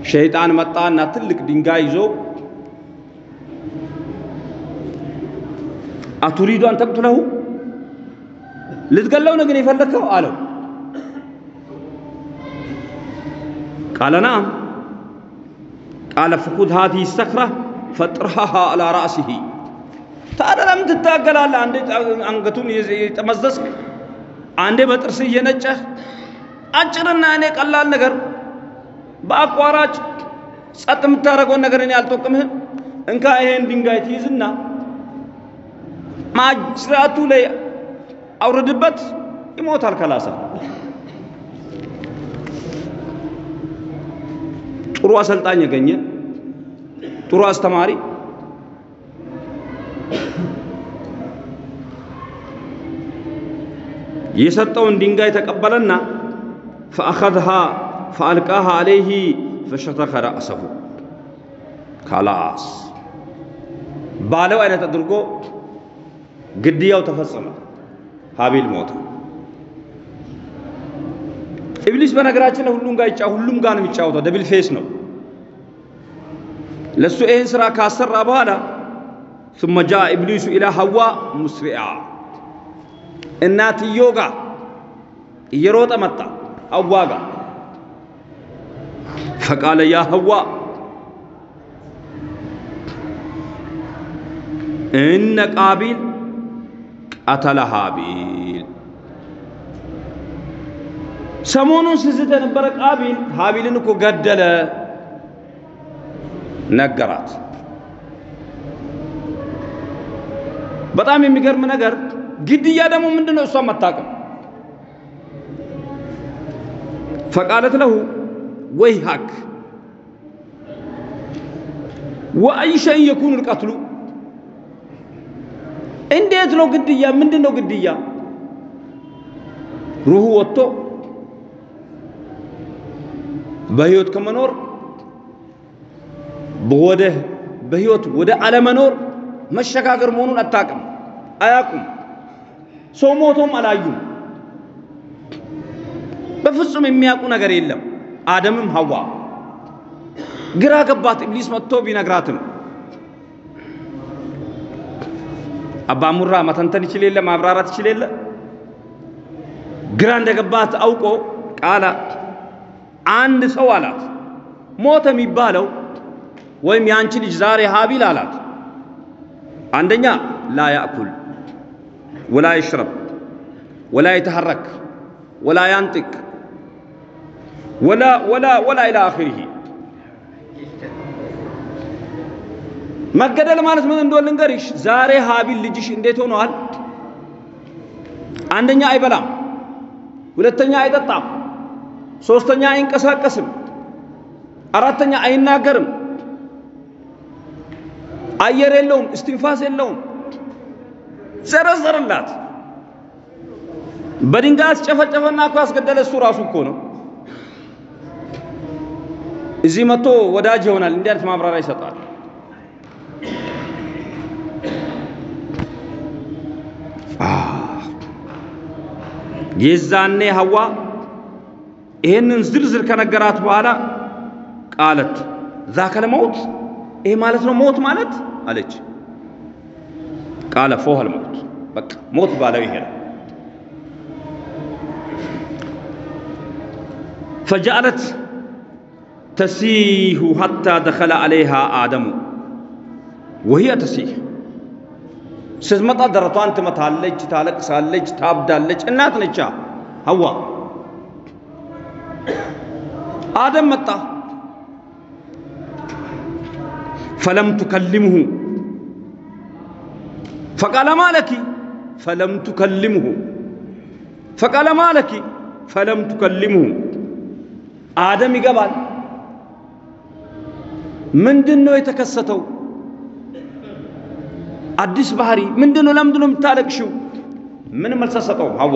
ሸይጣን መጣና ትልቅ ድንጋይ ይዞ አቱሪዱ አን ተቅቱለሁ ልትገለው ነው ግን የፈለግከው አለው። ቃለ ናም ቃለ ፍኩድ ሃዚህ ሰክራ ፈጥርሃሃ አላ ራእሲሂ ታዲያ ለምን ትታገላለህ? አንዴ አንገቱን የጠመዘዝክ፣ አንዴ በጥርስ እየነጨህ አጭርና እኔ ቀላል ነገር በአቋራጭ ጸጥ የምታደርገውን ነገር እኔ አልጠቅምህም። እንካ ይሄን ድንጋይ ትይዝና ማጅራቱ ላይ አውርድበት፣ ይሞታል። ከላሳ ጥሩ አሰልጣኝ ያገኘ ጥሩ አስተማሪ የሰጠውን ድንጋይ ተቀበለና ፈአኸዝሃ فألقاها عليه فشدخ رأسه خلاص ባለው አይነት አድርጎ ግድያው ተፈጸመ። ሀቢል ሞተ። ኢብሊስ በነገራችን ላይ ሁሉም ጋር ይጫ ሁሉም ጋር ነው የሚጫወተው። ደብል ፌስ ነው። ለሱ ይህን ስራ ካሰራ በኋላ ثم جاء إبليس إلى حواء مسرعا እናትዮ ጋር እየሮጠ መጣ። ሐዋ ጋር ፈቃለ ያ ሐዋ እነ ቃቢል ቀተለ ሀቢል ሰሞኑን ስዝት የነበረ ቃቢል ሀቢልን እኮ ገደለ ነገራት። በጣም የሚገርም ነገር ግድያ ደግሞ ምንድን ነው? እሷም አታውቅም። ፈቃለት ለሁ ወይሃክ ወአይ ሸይን የኩኑ ልቀትሉ እንዴት ነው ግድያ? ምንድን ነው ግድያ? ሩሁ ወጥቶ በህይወት ከመኖር ወደ በህይወት ወደ አለመኖር መሸጋገር መሆኑን አታውቅም፣ አያውቁም። ሰው ሞቶም አላዩም። በፍጹም የሚያውቁ ነገር የለም። አደምም ሐዋ ግራ ገባት። ኢብሊስ መጥቶ ቢነግራትም አባ ሙራ መተንተን ይችል የለ ማብራራት ይችል የለ። ግራ እንደገባት አውቆ ቃላ አንድ ሰው አላት ሞተ የሚባለው ወይም የአንቺ ልጅ ዛሬ ሀቢል አላት። አንደኛ ላ ያእኩል ወላ ይሽረብ ወላ ይተሐረክ ወላ ያንጥቅ ወላ ወላ ወላ ኢላ አኺሪሂ መገደል ማለት ምን እንደሆነ ልንገርሽ። ዛሬ ሀቢል ልጅሽ እንዴት ሆነዋል? አንደኛ አይበላም፣ ሁለተኛ አይጠጣም፣ ሶስተኛ አይንቀሳቀስም፣ አራተኛ አይናገርም፣ አየር የለውም፣ እስትንፋስ የለውም። ዘረዘርላት። በድንጋይ አስጨፈጨፈና እኮ ያስገደለ እሱ ራሱ እኮ ነው። እዚህ መጥቶ ወዳጅ ይሆናል። እንዲህ አይነት ማብራሪያ ይሰጣል። የዛኔ ሐዋ ይሄንን ዝርዝር ከነገራት በኋላ ቃለት ዛከለ መውት ይሄ ማለት ነው ሞት ማለት? አለች። ቃለ ፎኸል መውት በቃ ሞት ባለው ይሄ ነው። ፈጃአለት ተሲሁ ሐታ ደኸለ ዓለይሃ አደሙ። ወሂየ ተሲህ ስትመጣ ደረቷን ትመታለች፣ ታለቅሳለች፣ ታብዳለች። እናት ነቻ ሐዋ። አደም መጣ። ፈለም ቱከልምሁ ፈቃለ ማለኪ ፈለም ቱከልምሁ ፈቃለ ማለኪ ፈለም ቱከልምሁ። አደም ይገባል። ምንድን ነው የተከሰተው? አዲስ ባህሪ ምንድን ነው? ለምንድን ነው የምታለቅሽው? ምንም መልስ አልሰጠውም። ሐዋ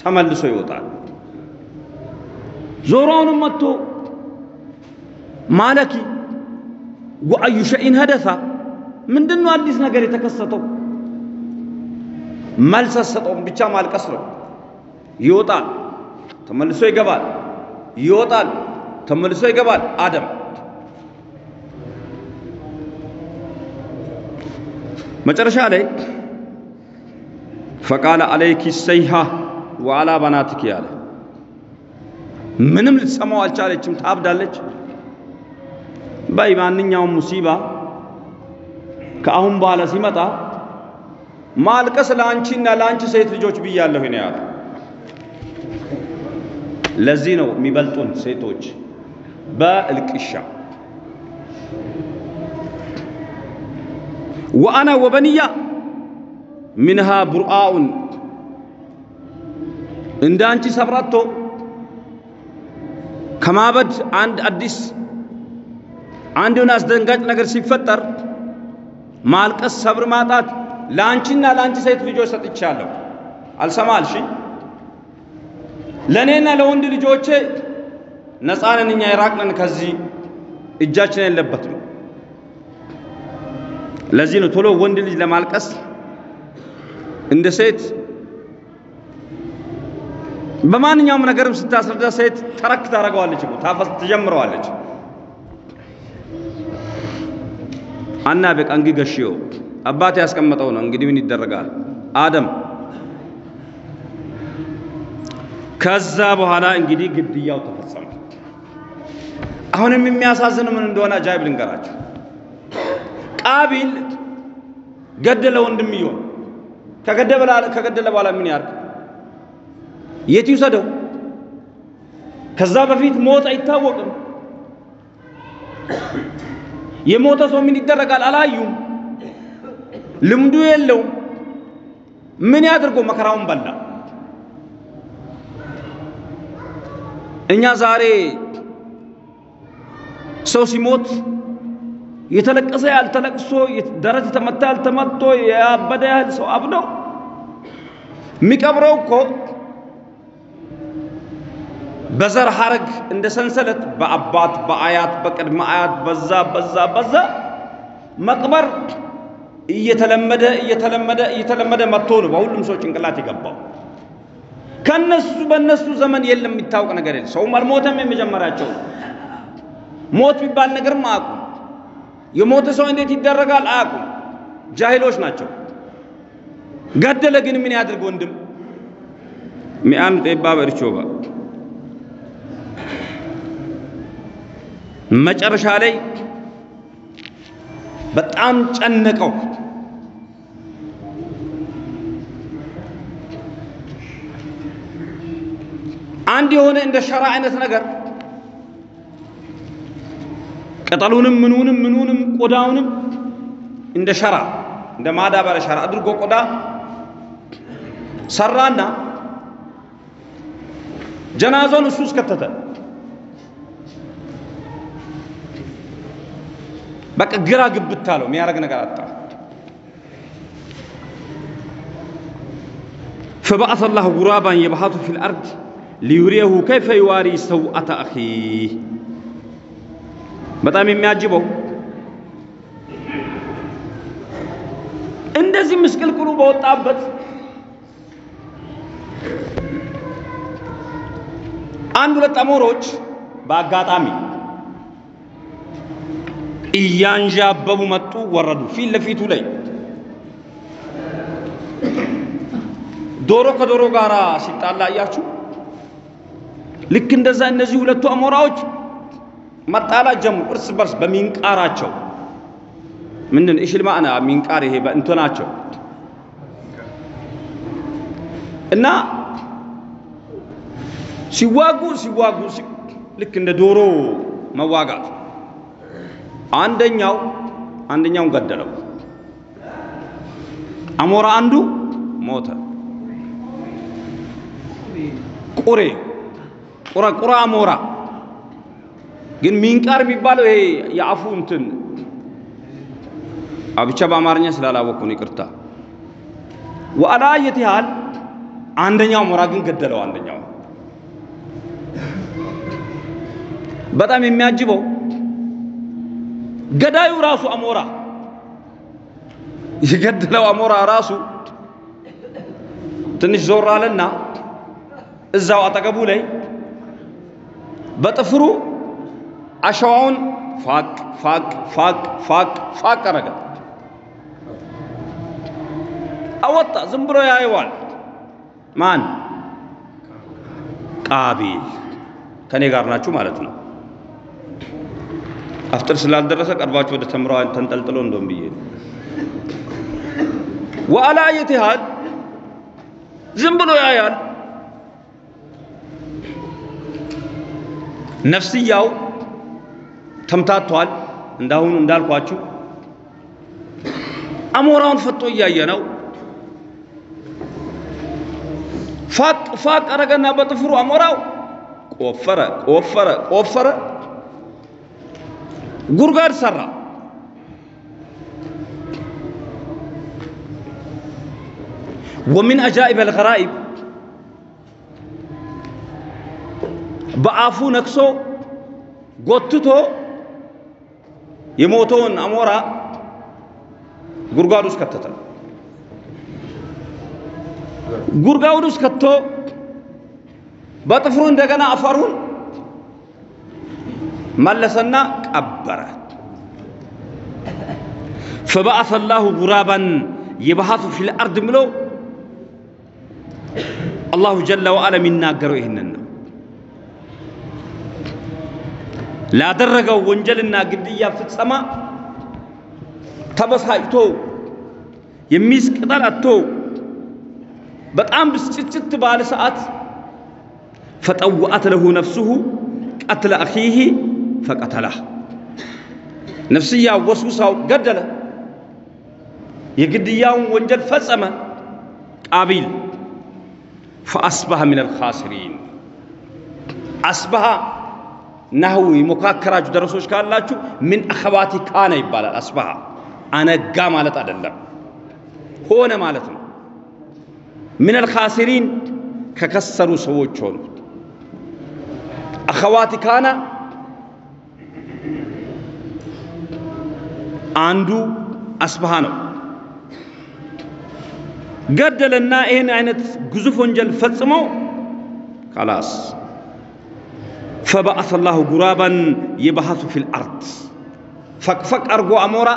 ተመልሶ ይወጣል። ዞሮውንም መጥቶ ማለኪ ወአዩ ሸይን ሀደሳ ምንድን ነው አዲስ ነገር የተከሰተው? መልስ አልሰጠውም። ብቻ ማልቀስ ነው። ይወጣል፣ ተመልሶ ይገባል፣ ይወጣል፣ ተመልሶ ይገባል። አደም መጨረሻ ላይ ፈቃለ አለይኪ ሰይሃ ወአላ በናትኪ አለ። ምንም ልትሰማው አልቻለችም፣ ታብዳለች። በይ ማንኛውም ሙሲባ ከአሁን በኋላ ሲመጣ ማልቀስ ለአንቺና ለአንቺ ሴት ልጆች ብያለሁ ነው ያለ። ለዚህ ነው የሚበልጡን ሴቶች በእልቅሻ ወአና ወበንያ ሚንሃ ቡርአኡን እንደ አንቺ ሰብራቶ ከማበድ አንድ አዲስ አንድ አስደንጋጭ ነገር ሲፈጠር ማልቀስ፣ ሰብር ማጣት ለአንቺና ለአንቺ ሴት ልጆች ሰጥቻለሁ። አልሰማ አልሽኝ። ለእኔና ለወንድ ልጆቼ ነፃነን እኛ የራቅነን ከዚህ እጃችን የለበትም። ለዚህ ነው ቶሎ ወንድ ልጅ ለማልቀስ እንደ ሴት በማንኛውም ነገርም ስታስረዳ ሴት ተረክ ታደርገዋለች ታፈስ ትጀምረዋለች። አና በቀንጊ ገሽዮ አባት ያስቀመጠው ነው እንግዲህ ምን ይደረጋል። አደም ከዛ በኋላ እንግዲህ ግድያው ተፈጸመ። አሁንም የሚያሳዝን ምን እንደሆነ አጃይብ ልንገራችሁ። ቃቢል ገደለ ወንድምየውን። ከገደለ በኋላ ምን ያርግ? የት ይውሰደው? ከዛ በፊት ሞት አይታወቅም። የሞተ ሰው ምን ይደረጋል? አላዩም። ልምዱ የለውም። ምን ያድርጎ? መከራውን በላ። እኛ ዛሬ ሰው ሲሞት የተለቀሰ ያህል ደረት የተመታ ያህል ያበደ ያህል ሰው አብዶ የሚቀብረው እኮ በዘር ሐረግ እንደ ሰንሰለት በአባት በአያት በቅድመ አያት በዛ በዛ በዛ መቅበር እየተለመደ እየተለመደ እየተለመደ መጥቶ ነው በሁሉም ሰው ጭንቅላት የገባው። ከነሱ በነሱ ዘመን የለም የሚታወቅ ነገር የለም። ሰውም አልሞተም። የመጀመሪያቸው ሞት የሚባል ነገርም አያውቁም። የሞተ ሰው እንዴት ይደረጋል አያውቁም። ጃሂሎች ናቸው። ገደለ ግን ምን ያድርግ ወንድም ሚአን ጤባ በርቾባ መጨረሻ ላይ በጣም ጨነቀው። አንድ የሆነ እንደ ሸራ አይነት ነገር ቅጠሉንም ምኑንም ምኑንም ቆዳውንም እንደ ሸራ እንደ ማዳበሪያ ሸራ አድርጎ ቆዳ ሰራና ጀናዛውን እሱ ውስጥ ከተተ። በቃ ግራ ግብት አለው። የሚያደርግ ነገር አጣ። فبعث الله غرابا يبحث في الأرض ليريه كيف يواري سوءة أخيه በጣም የሚያጅበው። እንደዚህ ምስቅልቅሉ በወጣበት አንድ ሁለት አሞሮች በአጋጣሚ እያንዣበቡ መጡ፣ ወረዱ። ፊት ለፊቱ ላይ ዶሮ ከዶሮ ጋር ሲጣላ እያችሁ ልክ እንደዛ እነዚህ ሁለቱ አሞራዎች መጣላት ጀምሩ እርስ በርስ በሚንቃራቸው ምንድን እሽል ማዕና ሚንቃር ይሄ በእንትናቸው እና ሲዋጉ ሲዋጉ ልክ እንደ ዶሮ መዋጋት አንደኛው አንደኛውን ገደለው። አሞራ አንዱ ሞተ። ቁሬ ቁራ ቁራ አሞራ ግን ሚንቃር የሚባለው ይሄ የአፉ እንትን ብቻ በአማርኛ ስላላወቅኩ ነው ይቅርታ። ወአላ የት ያህል አንደኛው አሞራ ግን ገደለው። አንደኛው በጣም የሚያጅበው ገዳዩ ራሱ አሞራ የገደለው አሞራ ራሱ ትንሽ ዞር አለና እዛው አጠገቡ ላይ በጥፍሩ አሸዋውን ፋቅ ፋቅ ፋቅ ፋቅ ፋቅ አረገ። አወጣ። ዝም ብሎ ያየዋል። ማን? ቃቢል ከኔ ጋር ናችሁ ማለት ነው። አፍጥር ስላልደረሰ ቀርባችሁ ወደ ተምረዋ ተንጠልጥሎ እንደውም ብዬ ወአላ የትሃል ዝም ብሎ ያያል። ነፍስያው ተምታቷል። እንዳሁኑ እንዳልኳችሁ አሞራውን ፈጦ እያየ ነው። ፋቅ ፋቅ አረገና በጥፍሩ አሞራው ቆፈረ ቆፈረ ቆፈረ፣ ጉድጓድ ሰራ። ወሚን አጃኢብ አልገራኢብ በአፉ ነክሶ ጎትቶ የሞተውን አሞራ ጉድጓድ ውስጥ ከተተ። ጉድጓድ ውስጥ ከቶ በጥፍሩ እንደገና አፈሩን መለሰና ቀበረ። ፈበአሰ ላሁ ጉራባን የባሃቱ ፊል አርድ ብሎ አላሁ ጀለ ወዓላ የሚናገረው ይህንን ነው። ላደረገው ወንጀልና ግድያ ፍጸማ ተበሳጭቶ የሚይዝ ቅጠል በጣም ብስጭጭት ባለ ሰዓት ፈጠወአት ለሁ ነፍሱሁ ቀትለ አኺህ ፈቀተላህ ነፍስያ ወስውሳው ገደለ። የግድያውን ወንጀል ፈጸመ። ቃቢል ፈአስባህ ሚን አልኻሲሪን አስባሃ ናህው የሞካከራችሁ ደረሶች ካላችሁ ምን አኸባቲ ካነ ይባላል። አስባሃ አነጋ ማለት አይደለም፣ ሆነ ማለት ነው። ምን አልኻሲሪን ከከሰሩ ሰዎች ሆኑ። አኸዋቲ ካነ አንዱ አስባሃ ነው። ገደለና ይህን አይነት ግዙፍ ወንጀል ፈጽሞ ካላስ ፈበአሰ ላሁ ጉራባን የባሐሱ ፊል አርድ ፈቅፈቅ አርጎ አሞራ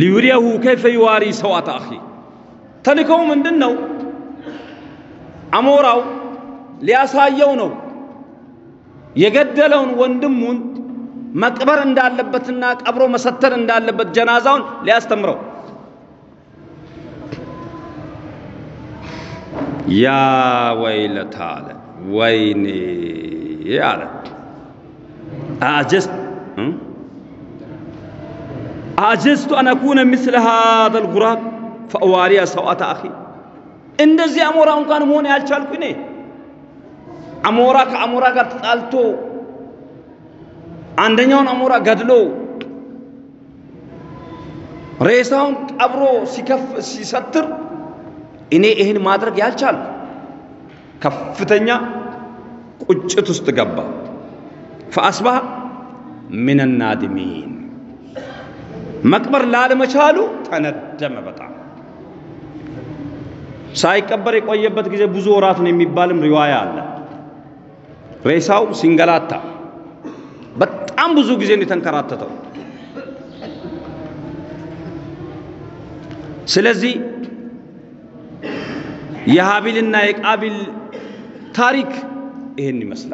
ሊዩሪየሁ ከይፈ ይዋሪ ሰዋተ አኺ ተልእኮው ምንድን ነው? አሞራው ሊያሳየው ነው የገደለውን ወንድሙን መቅበር እንዳለበትና ቀብሮ መሰተር እንዳለበት ጀናዛውን ሊያስተምረው ያ ወይለታ አለ ወይኔ አለ አጀስት አጀዝቱ አን አኩነ ምስለ ሃዛ ልጉራብ ፈአዋሪያ ሰውአተ አኺ እንደዚህ አሞራ እንኳን መሆን ያልቻልኩ እኔ አሞራ ከአሞራ ጋር ተጣልቶ አንደኛውን አሞራ ገድሎ ሬሳውን ቀብሮ ሲከፍ ሲሰትር እኔ ይህን ማድረግ ያልቻልኩ ከፍተኛ ቁጭት ውስጥ ገባ። ፈአስባህ ምን ናድሚን መቅበር ላለመቻሉ ተነደመ። በጣም ሳይቀበር የቆየበት ጊዜ ብዙ ወራት ነው የሚባልም ሪዋያ አለ። ሬሳው ሲንገላታ በጣም ብዙ ጊዜ የተንከራተተው። ስለዚህ የሃቢልና የቃቢል ታሪክ ይህን ይመስላል።